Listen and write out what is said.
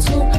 too